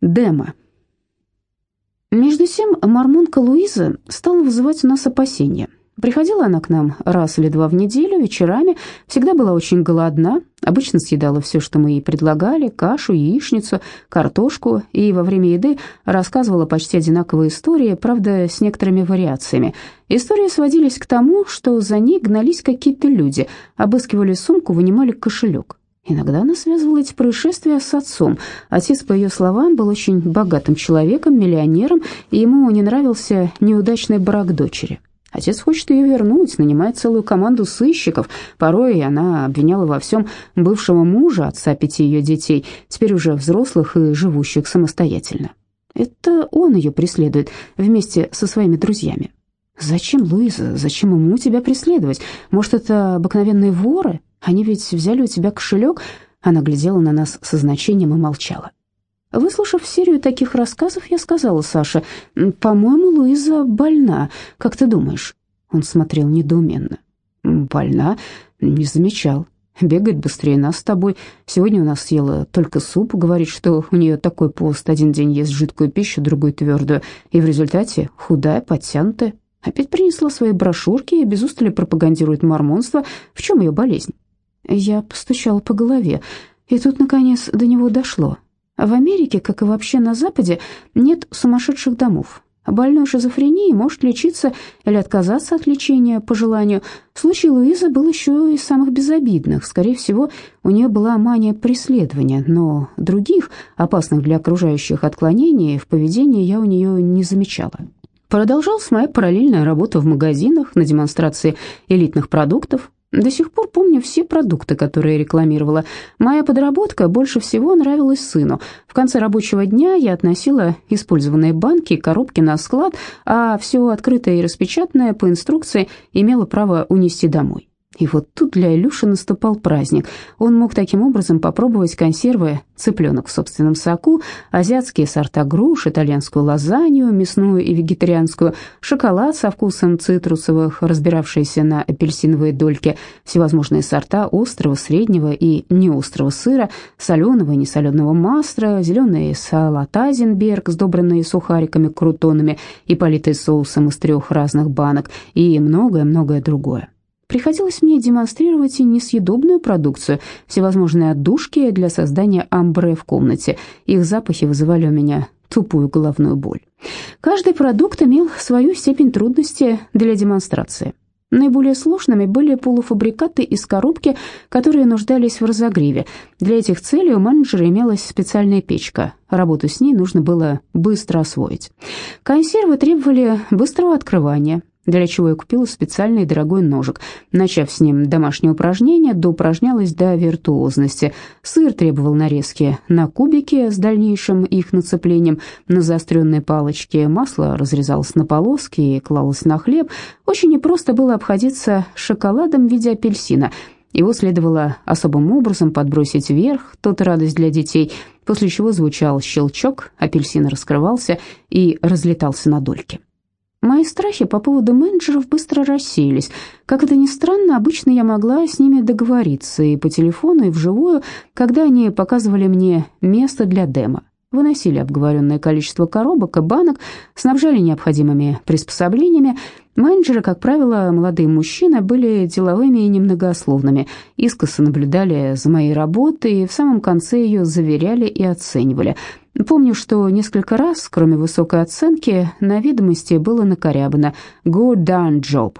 Демо. Между тем, мормонка Луиза стала вызывать у нас опасения. Приходила она к нам раз или два в неделю, вечерами, всегда была очень голодна, обычно съедала все, что мы ей предлагали, кашу, яичницу, картошку, и во время еды рассказывала почти одинаковые истории, правда, с некоторыми вариациями. Истории сводились к тому, что за ней гнались какие-то люди, обыскивали сумку, вынимали кошелек. Иногда она связывала эти происшествия с отцом. Отец, по ее словам, был очень богатым человеком, миллионером, и ему не нравился неудачный брак дочери. Отец хочет ее вернуть, нанимает целую команду сыщиков. Порой она обвиняла во всем бывшего мужа, отца пяти ее детей, теперь уже взрослых и живущих самостоятельно. Это он ее преследует вместе со своими друзьями. «Зачем, Луиза, зачем ему тебя преследовать? Может, это обыкновенные воры?» Они ведь взяли у тебя кошелек». Она глядела на нас со значением и молчала. Выслушав серию таких рассказов, я сказала Саше, «По-моему, Луиза больна. Как ты думаешь?» Он смотрел недоуменно. «Больна? Не замечал. Бегает быстрее нас с тобой. Сегодня у нас съела только суп. Говорит, что у нее такой пост. Один день ест жидкую пищу, другой твердую. И в результате худая, подтянутая. Опять принесла свои брошюрки и без устали пропагандирует мормонство. В чем ее болезнь?» Я постучала по голове, и тут, наконец, до него дошло. В Америке, как и вообще на Западе, нет сумасшедших домов. Больной шизофренией может лечиться или отказаться от лечения по желанию. Случай Луизы был еще из самых безобидных. Скорее всего, у нее была мания преследования, но других, опасных для окружающих отклонений в поведении я у нее не замечала. Продолжалась моя параллельная работа в магазинах на демонстрации элитных продуктов. До сих пор помню все продукты, которые рекламировала. Моя подработка больше всего нравилась сыну. В конце рабочего дня я относила использованные банки и коробки на склад, а все открытое и распечатанное по инструкции имело право унести домой. И вот тут для Илюши наступал праздник. Он мог таким образом попробовать консервы цыпленок в собственном соку, азиатские сорта груш, итальянскую лазанью, мясную и вегетарианскую, шоколад со вкусом цитрусовых, разбиравшиеся на апельсиновые дольки, всевозможные сорта острого, среднего и неострого сыра, соленого и несоленого масла, зеленый салат Айзенберг, сдобренный сухариками, крутонами и политый соусом из трех разных банок, и многое-многое другое. Приходилось мне демонстрировать и несъедобную продукцию, всевозможные отдушки для создания амбре в комнате. Их запахи вызывали у меня тупую головную боль. Каждый продукт имел свою степень трудности для демонстрации. Наиболее сложными были полуфабрикаты из коробки, которые нуждались в разогреве. Для этих целей у менеджера имелась специальная печка. Работу с ней нужно было быстро освоить. Консервы требовали быстрого открывания, для чего я купила специальный дорогой ножик. Начав с ним домашнее упражнение, доупражнялась до виртуозности. Сыр требовал нарезки на кубики с дальнейшим их нацеплением на заостренные палочки. Масло разрезалось на полоски и клалось на хлеб. Очень непросто было обходиться шоколадом в виде апельсина. Его следовало особым образом подбросить вверх, тот радость для детей, после чего звучал щелчок, апельсин раскрывался и разлетался на дольки. Мои страхи по поводу менеджеров быстро рассеялись. Как это ни странно, обычно я могла с ними договориться и по телефону, и вживую, когда они показывали мне место для демо. Выносили обговоренное количество коробок и банок, снабжали необходимыми приспособлениями. Менеджеры, как правило, молодые мужчины, были деловыми и немногословными, искоса наблюдали за моей работой и в самом конце ее заверяли и оценивали – Помню, что несколько раз, кроме высокой оценки, на ведомости было накорябано «Good done job».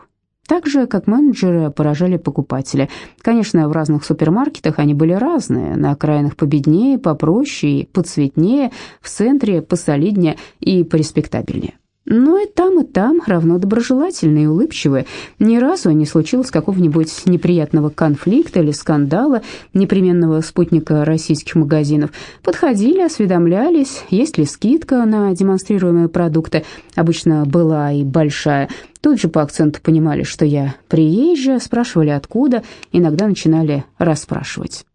Так же, как менеджеры поражали покупатели. Конечно, в разных супермаркетах они были разные, на окраинах победнее, попроще и поцветнее, в центре посолиднее и пореспектабельнее. Но и там, и там равно доброжелательные и улыбчивые. Ни разу не случилось какого-нибудь неприятного конфликта или скандала, непременного спутника российских магазинов. Подходили, осведомлялись, есть ли скидка на демонстрируемые продукты. Обычно была и большая. Тут же по акценту понимали, что я приезжая, спрашивали откуда, иногда начинали расспрашивать.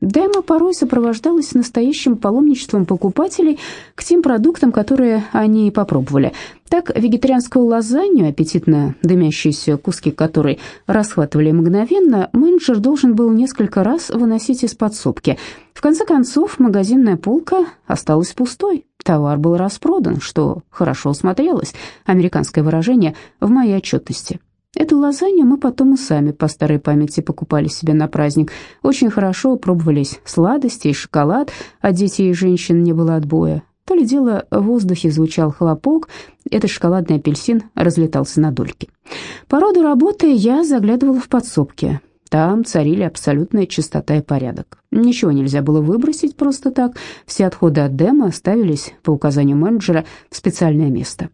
Демо порой сопровождалась настоящим паломничеством покупателей к тем продуктам, которые они попробовали. Так, вегетарианскую лазанью, аппетитно дымящиеся куски которой расхватывали мгновенно, менеджер должен был несколько раз выносить из подсобки. В конце концов, магазинная полка осталась пустой. товар был распродан, что хорошо смотрелось, американское выражение, в моей отчетности. Эту лазанью мы потом и сами по старой памяти покупали себе на праздник. Очень хорошо пробовались сладости и шоколад, а детей и женщин не было отбоя. То ли дело в воздухе звучал хлопок, этот шоколадный апельсин разлетался на дольки. По роду работы я заглядывала в подсобки. Там царили абсолютная чистота и порядок. Ничего нельзя было выбросить просто так. Все отходы от демо ставились по указанию менеджера в специальное место.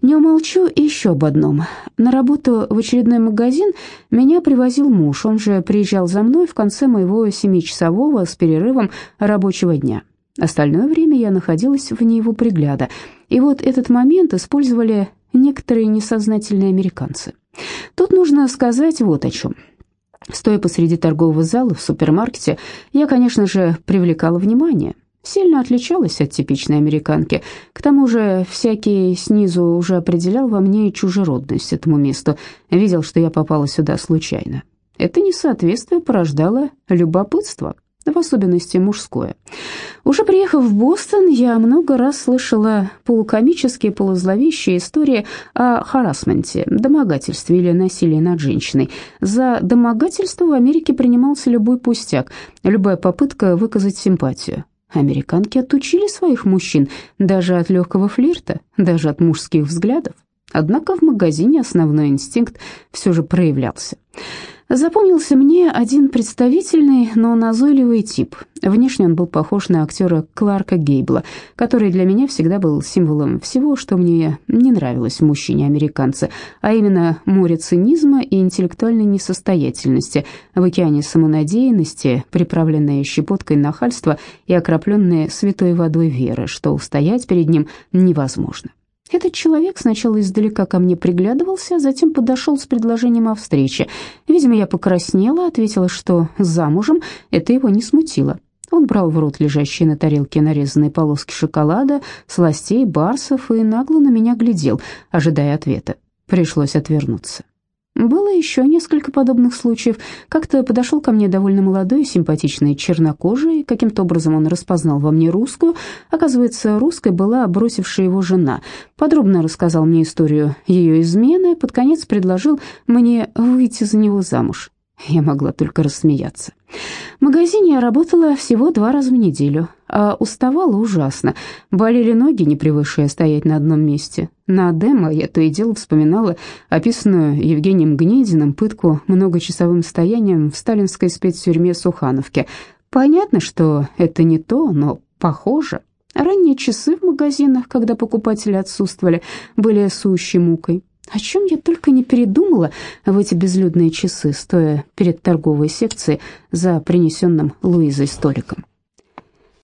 Не умолчу еще об одном. На работу в очередной магазин меня привозил муж. Он же приезжал за мной в конце моего семичасового с перерывом рабочего дня. Остальное время я находилась вне его пригляда. И вот этот момент использовали некоторые несознательные американцы. Тут нужно сказать вот о чем. Стоя посреди торгового зала в супермаркете, я, конечно же, привлекала внимание. Сильно отличалась от типичной американки. К тому же всякий снизу уже определял во мне чужеродность этому месту, видел, что я попала сюда случайно. Это несоответствие порождало любопытство в особенности мужское. Уже приехав в Бостон, я много раз слышала полукомические, полузловещие истории о харасменте, домогательстве или насилии над женщиной. За домогательство в Америке принимался любой пустяк, любая попытка выказать симпатию. Американки отучили своих мужчин даже от легкого флирта, даже от мужских взглядов. Однако в магазине основной инстинкт все же проявлялся. Запомнился мне один представительный, но назойливый тип. Внешне он был похож на актера Кларка Гейбла, который для меня всегда был символом всего, что мне не нравилось в мужчине-американце, а именно море цинизма и интеллектуальной несостоятельности, в океане самонадеянности, приправленные щепоткой нахальства и окропленные святой водой веры, что устоять перед ним невозможно. Этот человек сначала издалека ко мне приглядывался, затем подошел с предложением о встрече. Видимо, я покраснела, ответила, что замужем, это его не смутило. Он брал в рот лежащие на тарелке нарезанные полоски шоколада, сластей, барсов и нагло на меня глядел, ожидая ответа. Пришлось отвернуться. Было еще несколько подобных случаев. Как-то подошел ко мне довольно молодой, симпатичный чернокожий. Каким-то образом он распознал во мне русскую. Оказывается, русской была бросившая его жена. Подробно рассказал мне историю ее измены. Под конец предложил мне выйти за него замуж. Я могла только рассмеяться. В магазине я работала всего два раза в неделю, а уставала ужасно. Болели ноги, не привыкшие стоять на одном месте. На демо я то и дело вспоминала описанную Евгением Гнединым пытку многочасовым стоянием в сталинской спецтюрьме Сухановке. Понятно, что это не то, но похоже. Ранние часы в магазинах, когда покупатели отсутствовали, были сущей мукой. О чем я только не передумала в эти безлюдные часы, стоя перед торговой секцией за принесенным Луизой столиком.